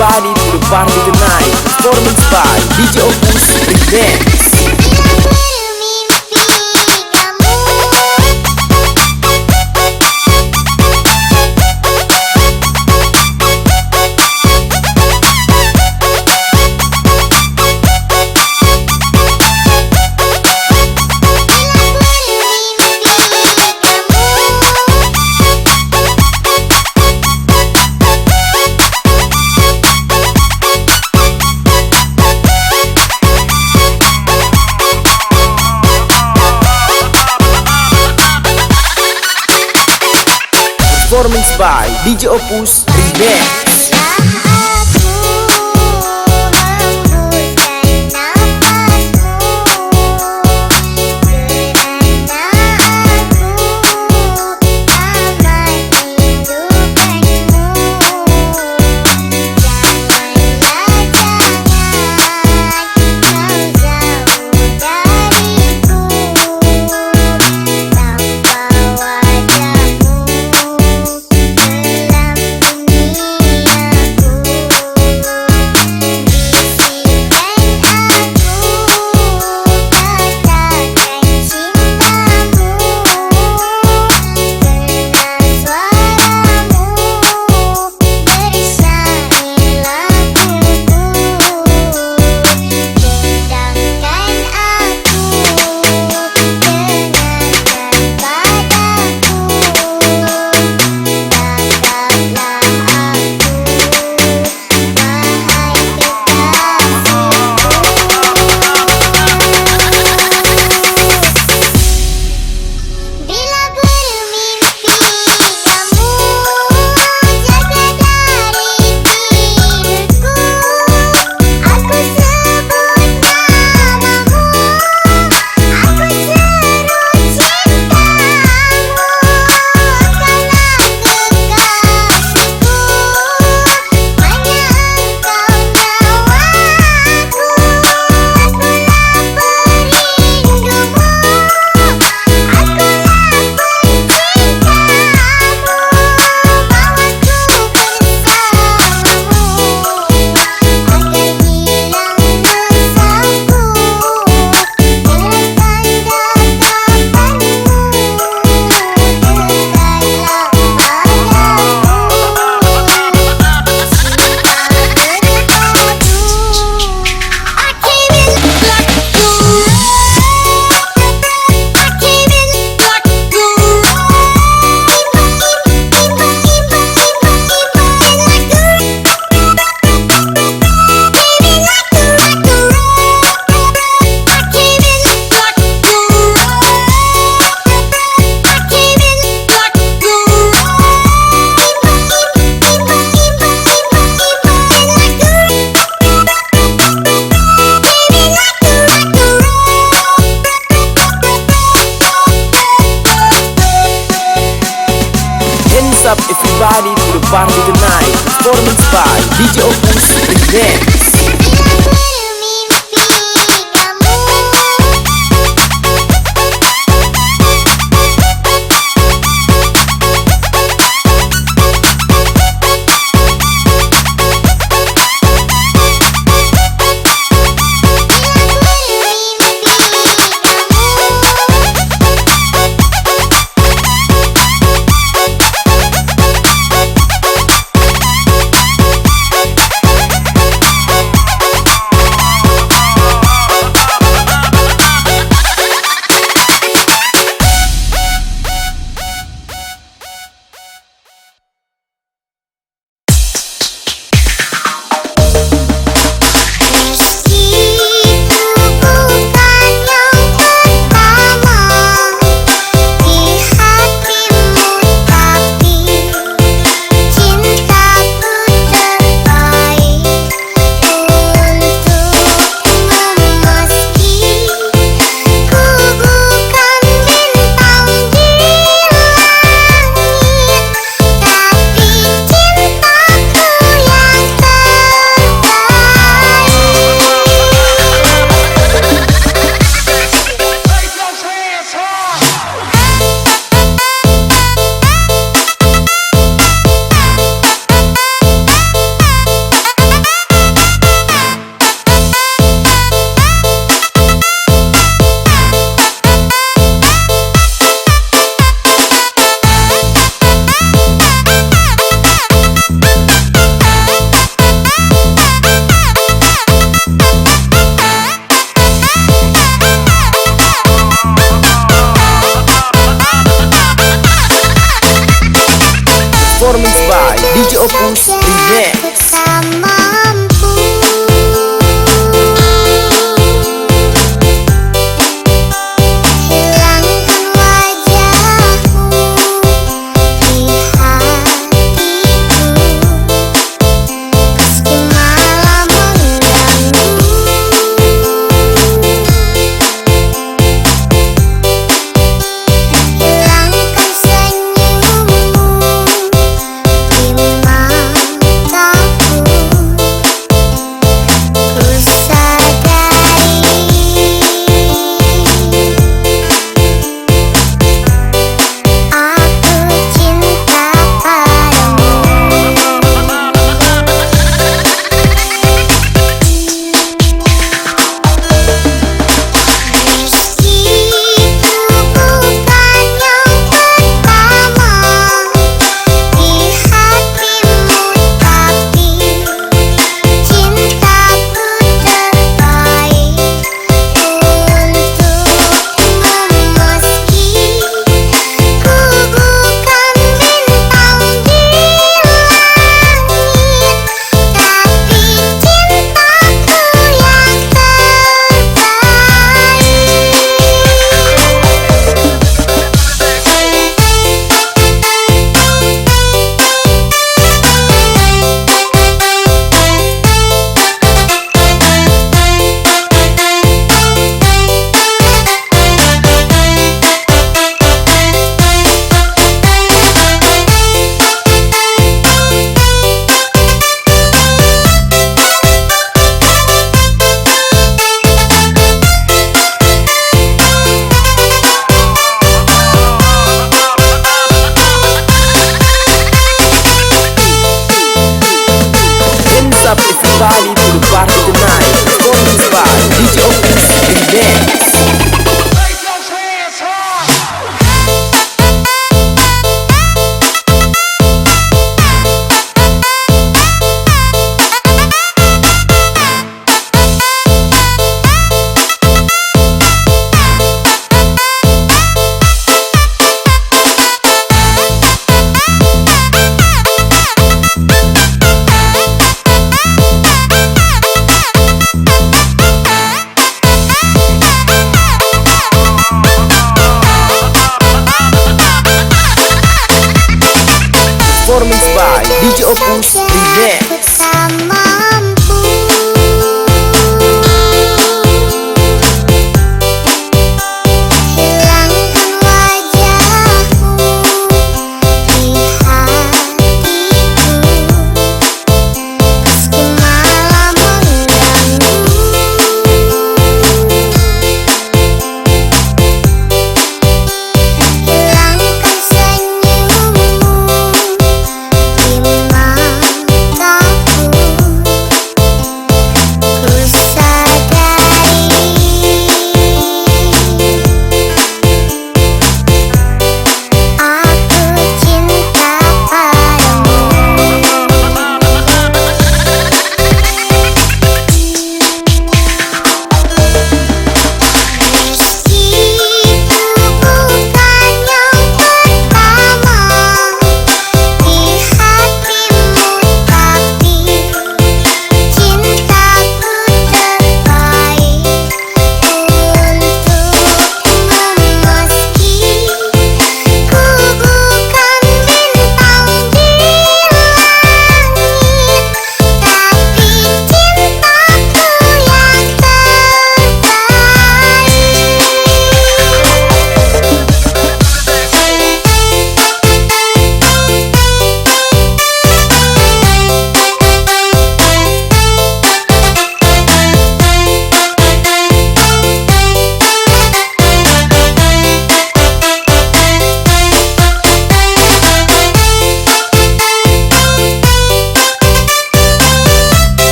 body to the party tonight. Performance by DJ Opus dance. DJ Opus Remix